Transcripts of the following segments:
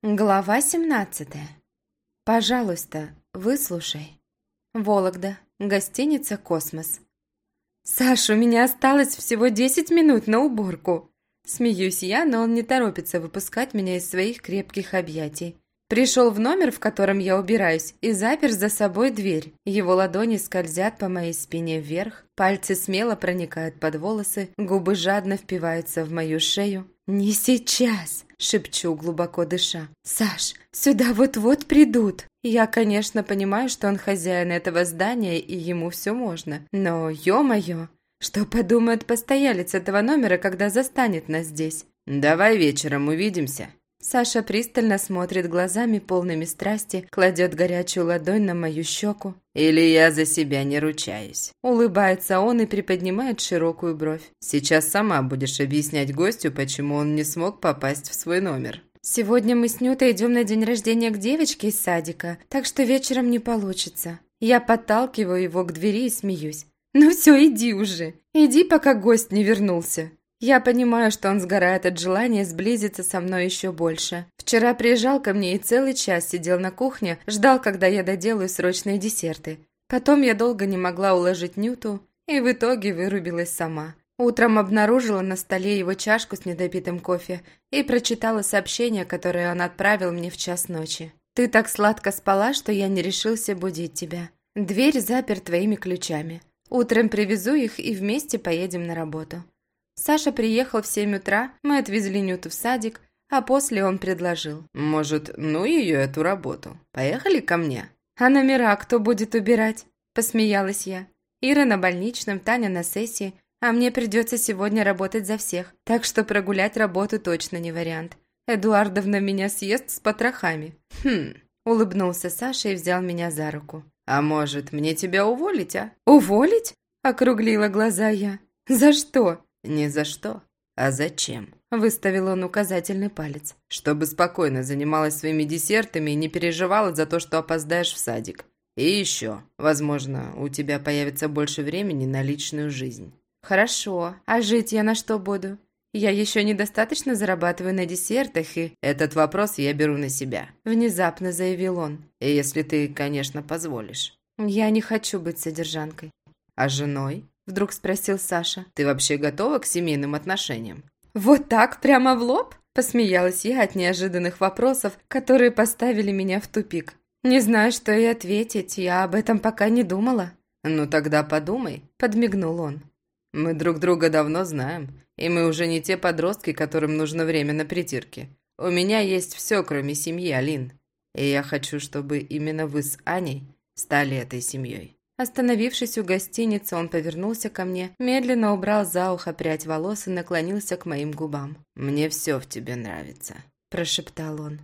Глава 17. Пожалуйста, выслушай. Вологда. Гостиница «Космос». «Саш, у меня осталось всего 10 минут на уборку!» Смеюсь я, но он не торопится выпускать меня из своих крепких объятий. Пришел в номер, в котором я убираюсь, и запер за собой дверь. Его ладони скользят по моей спине вверх, пальцы смело проникают под волосы, губы жадно впиваются в мою шею. «Не сейчас!» – шепчу, глубоко дыша. «Саш, сюда вот-вот придут!» Я, конечно, понимаю, что он хозяин этого здания, и ему все можно. Но, ё-моё, что подумает постоялец этого номера, когда застанет нас здесь? «Давай вечером увидимся», Саша пристально смотрит глазами, полными страсти, кладет горячую ладонь на мою щеку. «Или я за себя не ручаюсь». Улыбается он и приподнимает широкую бровь. «Сейчас сама будешь объяснять гостю, почему он не смог попасть в свой номер». «Сегодня мы с Нютой идем на день рождения к девочке из садика, так что вечером не получится». Я подталкиваю его к двери и смеюсь. «Ну все, иди уже. Иди, пока гость не вернулся». Я понимаю, что он сгорает от желания сблизиться со мной еще больше. Вчера приезжал ко мне и целый час сидел на кухне, ждал, когда я доделаю срочные десерты. Потом я долго не могла уложить Нюту и в итоге вырубилась сама. Утром обнаружила на столе его чашку с недопитым кофе и прочитала сообщение, которое он отправил мне в час ночи. «Ты так сладко спала, что я не решился будить тебя. Дверь запер твоими ключами. Утром привезу их и вместе поедем на работу. Саша приехал в семь утра, мы отвезли Нюту в садик, а после он предложил. «Может, ну ее эту работу? Поехали ко мне?» «А номера кто будет убирать?» – посмеялась я. Ира на больничном, Таня на сессии, а мне придется сегодня работать за всех, так что прогулять работу точно не вариант. Эдуардовна меня съест с потрохами. «Хм», – улыбнулся Саша и взял меня за руку. «А может, мне тебя уволить, а?» «Уволить?» – округлила глаза я. «За что?» «Не за что, а зачем?» Выставил он указательный палец. «Чтобы спокойно занималась своими десертами и не переживала за то, что опоздаешь в садик. И еще, возможно, у тебя появится больше времени на личную жизнь». «Хорошо. А жить я на что буду? Я еще недостаточно зарабатываю на десертах и...» «Этот вопрос я беру на себя», – внезапно заявил он. «Если ты, конечно, позволишь». «Я не хочу быть содержанкой». «А женой?» Вдруг спросил Саша. «Ты вообще готова к семейным отношениям?» «Вот так, прямо в лоб?» Посмеялась я от неожиданных вопросов, которые поставили меня в тупик. «Не знаю, что и ответить, я об этом пока не думала». «Ну тогда подумай», – подмигнул он. «Мы друг друга давно знаем, и мы уже не те подростки, которым нужно время на притирки. У меня есть все, кроме семьи, Алин. И я хочу, чтобы именно вы с Аней стали этой семьей». Остановившись у гостиницы, он повернулся ко мне, медленно убрал за ухо прядь волос и наклонился к моим губам. «Мне все в тебе нравится», – прошептал он.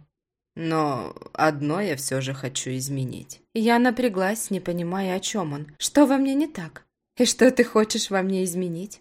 «Но одно я все же хочу изменить». Я напряглась, не понимая, о чем он. «Что во мне не так? И что ты хочешь во мне изменить?»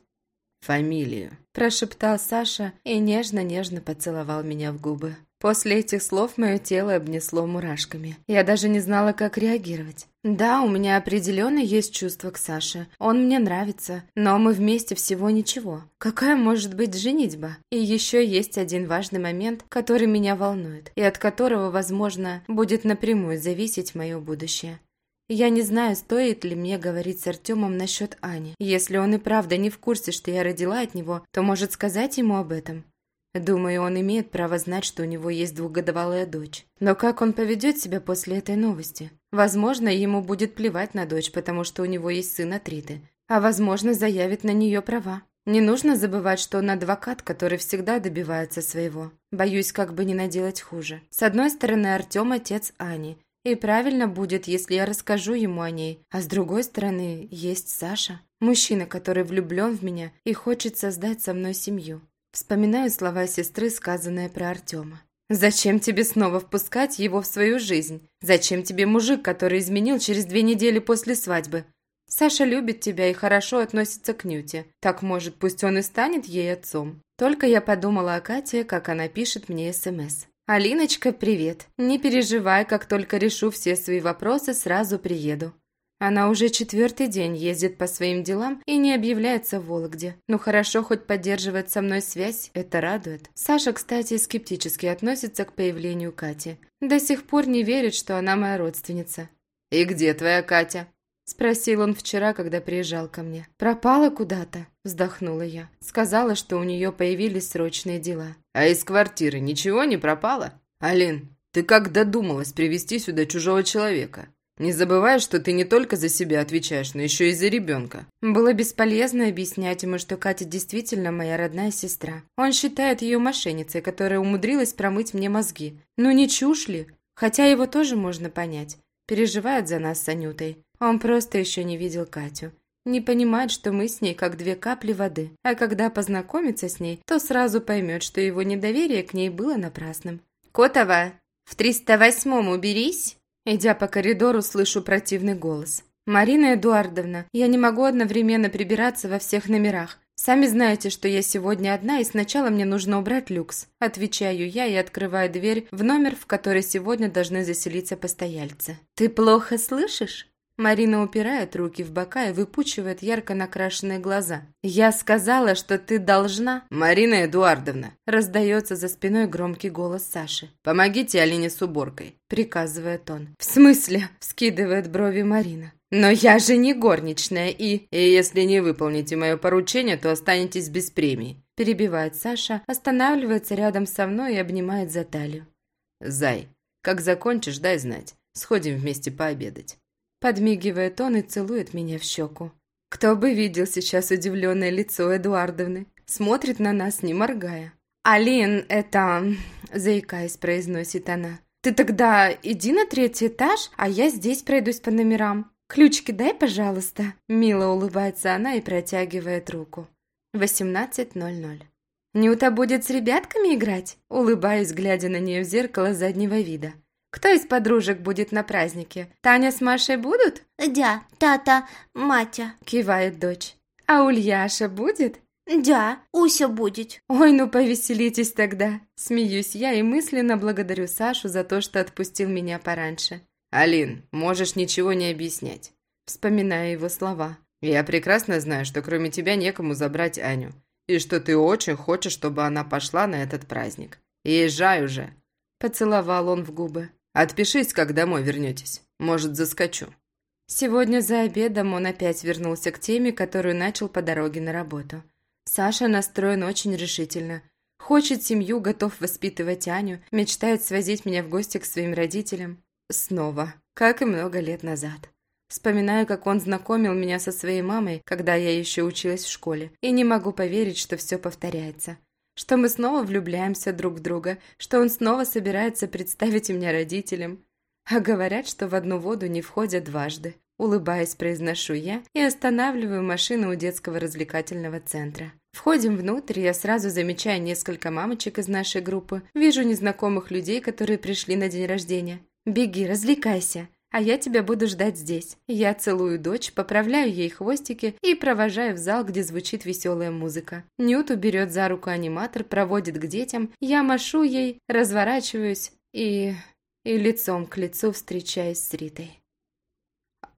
«Фамилию», – прошептал Саша и нежно-нежно поцеловал меня в губы. После этих слов мое тело обнесло мурашками. Я даже не знала, как реагировать. Да, у меня определенно есть чувство к Саше. Он мне нравится, но мы вместе всего ничего. Какая может быть женитьба? И еще есть один важный момент, который меня волнует, и от которого, возможно, будет напрямую зависеть мое будущее. Я не знаю, стоит ли мне говорить с Артемом насчет Ани. Если он и правда не в курсе, что я родила от него, то может сказать ему об этом. Думаю, он имеет право знать, что у него есть двухгодовалая дочь. Но как он поведет себя после этой новости? Возможно, ему будет плевать на дочь, потому что у него есть сын от Риты. А возможно, заявит на нее права. Не нужно забывать, что он адвокат, который всегда добивается своего. Боюсь, как бы не наделать хуже. С одной стороны, Артем – отец Ани. И правильно будет, если я расскажу ему о ней. А с другой стороны, есть Саша. Мужчина, который влюблен в меня и хочет создать со мной семью. Вспоминаю слова сестры, сказанные про Артема. «Зачем тебе снова впускать его в свою жизнь? Зачем тебе мужик, который изменил через две недели после свадьбы? Саша любит тебя и хорошо относится к Нюте. Так, может, пусть он и станет ей отцом?» Только я подумала о Кате, как она пишет мне СМС. «Алиночка, привет. Не переживай, как только решу все свои вопросы, сразу приеду». Она уже четвертый день ездит по своим делам и не объявляется в Вологде. Ну хорошо, хоть поддерживает со мной связь, это радует. Саша, кстати, скептически относится к появлению Кати. До сих пор не верит, что она моя родственница. «И где твоя Катя?» Спросил он вчера, когда приезжал ко мне. «Пропала куда-то?» – вздохнула я. Сказала, что у нее появились срочные дела. «А из квартиры ничего не пропало?» «Алин, ты как додумалась привести сюда чужого человека? Не забывай, что ты не только за себя отвечаешь, но еще и за ребенка». Было бесполезно объяснять ему, что Катя действительно моя родная сестра. Он считает ее мошенницей, которая умудрилась промыть мне мозги. Ну не чушь ли? Хотя его тоже можно понять. Переживает за нас с Анютой. Он просто еще не видел Катю. Не понимает, что мы с ней как две капли воды. А когда познакомится с ней, то сразу поймет, что его недоверие к ней было напрасным. «Котова, в 308-м уберись!» Идя по коридору, слышу противный голос. «Марина Эдуардовна, я не могу одновременно прибираться во всех номерах. Сами знаете, что я сегодня одна, и сначала мне нужно убрать люкс». Отвечаю я и открываю дверь в номер, в который сегодня должны заселиться постояльцы. «Ты плохо слышишь?» Марина упирает руки в бока и выпучивает ярко накрашенные глаза. «Я сказала, что ты должна...» «Марина Эдуардовна!» Раздается за спиной громкий голос Саши. «Помогите Алине с уборкой!» Приказывает он. «В смысле?» Вскидывает брови Марина. «Но я же не горничная и...» «И если не выполните мое поручение, то останетесь без премии!» Перебивает Саша, останавливается рядом со мной и обнимает за талию. «Зай, как закончишь, дай знать. Сходим вместе пообедать». Подмигивает он и целует меня в щеку. Кто бы видел сейчас удивленное лицо Эдуардовны. Смотрит на нас, не моргая. «Алин, это...» – заикаясь, произносит она. «Ты тогда иди на третий этаж, а я здесь пройдусь по номерам. Ключики дай, пожалуйста». Мило улыбается она и протягивает руку. 18.00. «Нюта будет с ребятками играть?» Улыбаюсь, глядя на нее в зеркало заднего вида. Кто из подружек будет на празднике? Таня с Машей будут? «Да, тата, Матя», – кивает дочь. А Ульяша будет? «Да, Уся будет». «Ой, ну повеселитесь тогда!» Смеюсь я и мысленно благодарю Сашу за то, что отпустил меня пораньше. «Алин, можешь ничего не объяснять». Вспоминаю его слова. «Я прекрасно знаю, что кроме тебя некому забрать Аню. И что ты очень хочешь, чтобы она пошла на этот праздник. Езжай уже!» Поцеловал он в губы. Отпишись, как домой вернетесь. Может, заскочу». Сегодня за обедом он опять вернулся к теме, которую начал по дороге на работу. Саша настроен очень решительно. Хочет семью, готов воспитывать Аню, мечтает свозить меня в гости к своим родителям. Снова, как и много лет назад. Вспоминаю, как он знакомил меня со своей мамой, когда я еще училась в школе, и не могу поверить, что все повторяется что мы снова влюбляемся друг в друга, что он снова собирается представить меня родителям. А говорят, что в одну воду не входят дважды. Улыбаясь, произношу я и останавливаю машину у детского развлекательного центра. Входим внутрь, я сразу замечаю несколько мамочек из нашей группы, вижу незнакомых людей, которые пришли на день рождения. «Беги, развлекайся!» А я тебя буду ждать здесь. Я целую дочь, поправляю ей хвостики и провожаю в зал, где звучит веселая музыка. Нюту берет за руку аниматор, проводит к детям, я машу ей, разворачиваюсь и... и лицом к лицу встречаюсь с Ритой.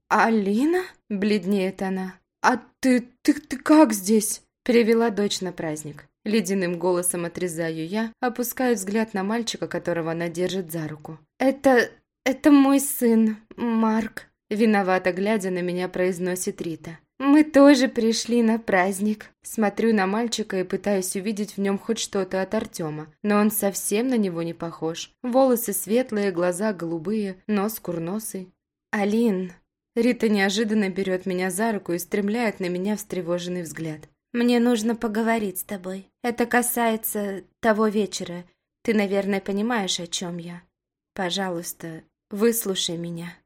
«Алина?» – бледнеет она. «А ты, ты, ты как здесь?» Привела дочь на праздник. Ледяным голосом отрезаю я, опускаю взгляд на мальчика, которого она держит за руку. «Это... «Это мой сын, Марк», — виновато глядя на меня произносит Рита. «Мы тоже пришли на праздник». Смотрю на мальчика и пытаюсь увидеть в нем хоть что-то от Артема, но он совсем на него не похож. Волосы светлые, глаза голубые, нос курносый. «Алин!» Рита неожиданно берет меня за руку и стремляет на меня встревоженный взгляд. «Мне нужно поговорить с тобой. Это касается того вечера. Ты, наверное, понимаешь, о чем я. Пожалуйста, Выслушай меня.